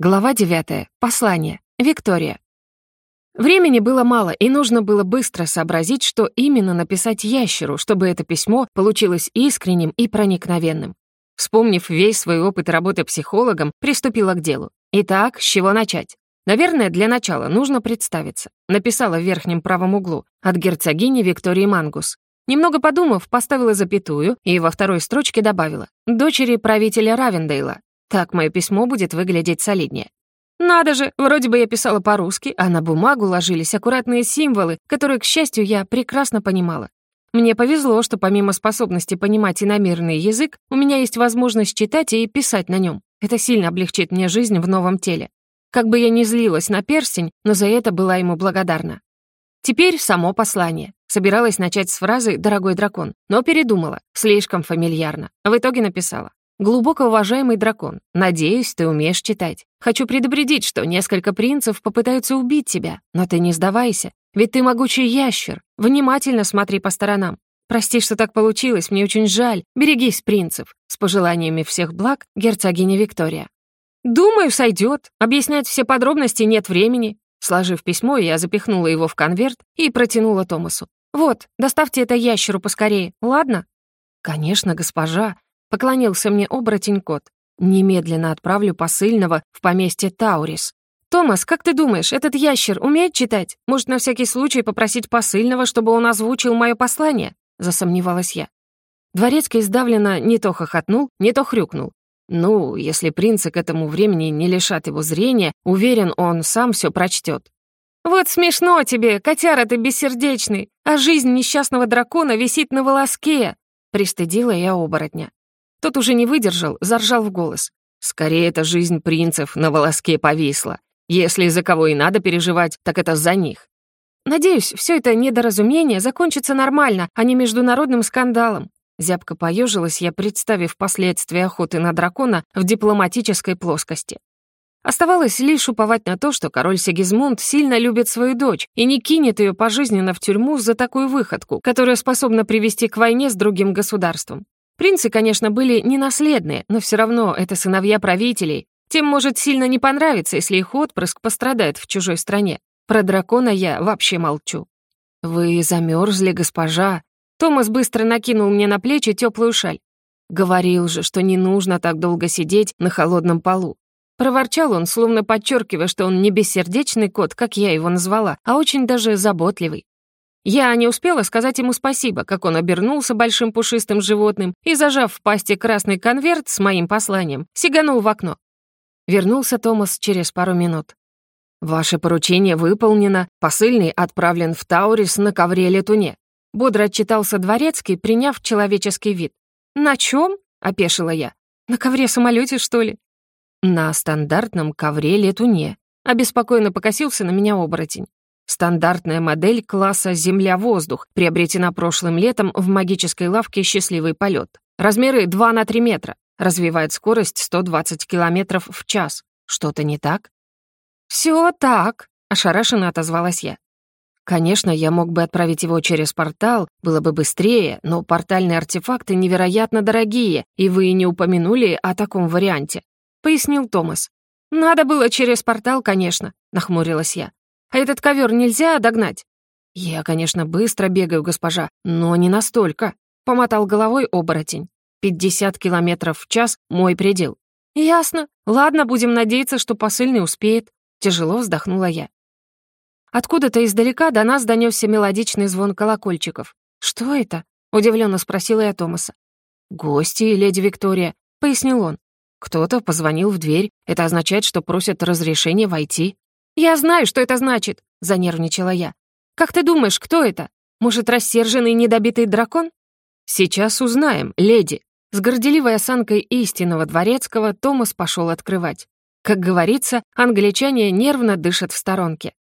Глава 9. Послание. Виктория. Времени было мало, и нужно было быстро сообразить, что именно написать ящеру, чтобы это письмо получилось искренним и проникновенным. Вспомнив весь свой опыт работы психологом, приступила к делу. Итак, с чего начать? Наверное, для начала нужно представиться. Написала в верхнем правом углу от герцогини Виктории Мангус. Немного подумав, поставила запятую и во второй строчке добавила «дочери правителя Равендейла, так мое письмо будет выглядеть солиднее. Надо же, вроде бы я писала по-русски, а на бумагу ложились аккуратные символы, которые, к счастью, я прекрасно понимала. Мне повезло, что помимо способности понимать иномерный язык, у меня есть возможность читать и писать на нем. Это сильно облегчит мне жизнь в новом теле. Как бы я ни злилась на перстень, но за это была ему благодарна. Теперь само послание. Собиралась начать с фразы «дорогой дракон», но передумала, слишком фамильярно. В итоге написала Глубоко уважаемый дракон, надеюсь, ты умеешь читать. Хочу предупредить, что несколько принцев попытаются убить тебя, но ты не сдавайся, ведь ты могучий ящер. Внимательно смотри по сторонам. Прости, что так получилось, мне очень жаль. Берегись, принцев. С пожеланиями всех благ, герцогиня Виктория. «Думаю, сойдет. Объяснять все подробности нет времени». Сложив письмо, я запихнула его в конверт и протянула Томасу. «Вот, доставьте это ящеру поскорее, ладно?» «Конечно, госпожа», Поклонился мне оборотень-кот. Немедленно отправлю посыльного в поместье Таурис. «Томас, как ты думаешь, этот ящер умеет читать? Может, на всякий случай попросить посыльного, чтобы он озвучил мое послание?» Засомневалась я. Дворецкий сдавленно не то хохотнул, не то хрюкнул. Ну, если принцы к этому времени не лишат его зрения, уверен, он сам все прочтет. «Вот смешно тебе, котяра ты бессердечный, а жизнь несчастного дракона висит на волоске!» Пристыдила я оборотня. Тот уже не выдержал, заржал в голос. «Скорее, эта жизнь принцев на волоске повисла. Если за кого и надо переживать, так это за них». «Надеюсь, все это недоразумение закончится нормально, а не международным скандалом». Зябко поежилась я, представив последствия охоты на дракона в дипломатической плоскости. Оставалось лишь уповать на то, что король Сигизмунд сильно любит свою дочь и не кинет ее пожизненно в тюрьму за такую выходку, которая способна привести к войне с другим государством. Принцы, конечно, были не наследные, но все равно это сыновья правителей. Тем может сильно не понравиться, если их отпрыск пострадает в чужой стране. Про дракона я вообще молчу. «Вы замерзли, госпожа?» Томас быстро накинул мне на плечи теплую шаль. Говорил же, что не нужно так долго сидеть на холодном полу. Проворчал он, словно подчеркивая, что он не бессердечный кот, как я его назвала, а очень даже заботливый. Я не успела сказать ему спасибо, как он обернулся большим пушистым животным и, зажав в пасти красный конверт с моим посланием, сиганул в окно. Вернулся Томас через пару минут. «Ваше поручение выполнено, посыльный отправлен в Таурис на ковре-летуне», бодро отчитался дворецкий, приняв человеческий вид. «На чем? опешила я. «На ковре-самолете, что ли?» «На стандартном ковре-летуне», — обеспокоенно покосился на меня оборотень. Стандартная модель класса «Земля-воздух» приобретена прошлым летом в магической лавке «Счастливый полет». Размеры 2 на 3 метра. Развивает скорость 120 километров в час. Что-то не так? «Все так», — ошарашенно отозвалась я. Конечно, я мог бы отправить его через портал, было бы быстрее, но портальные артефакты невероятно дорогие, и вы не упомянули о таком варианте», — пояснил Томас. «Надо было через портал, конечно», — нахмурилась я. А этот ковер нельзя догнать?» «Я, конечно, быстро бегаю, госпожа, но не настолько», — помотал головой оборотень. «Пятьдесят километров в час — мой предел». «Ясно. Ладно, будем надеяться, что посыльный успеет», — тяжело вздохнула я. Откуда-то издалека до нас донесся мелодичный звон колокольчиков. «Что это?» — удивленно спросила я Томаса. «Гости, леди Виктория», — пояснил он. «Кто-то позвонил в дверь. Это означает, что просят разрешения войти». «Я знаю, что это значит», — занервничала я. «Как ты думаешь, кто это? Может, рассерженный недобитый дракон?» «Сейчас узнаем, леди». С горделивой осанкой истинного дворецкого Томас пошел открывать. Как говорится, англичане нервно дышат в сторонке.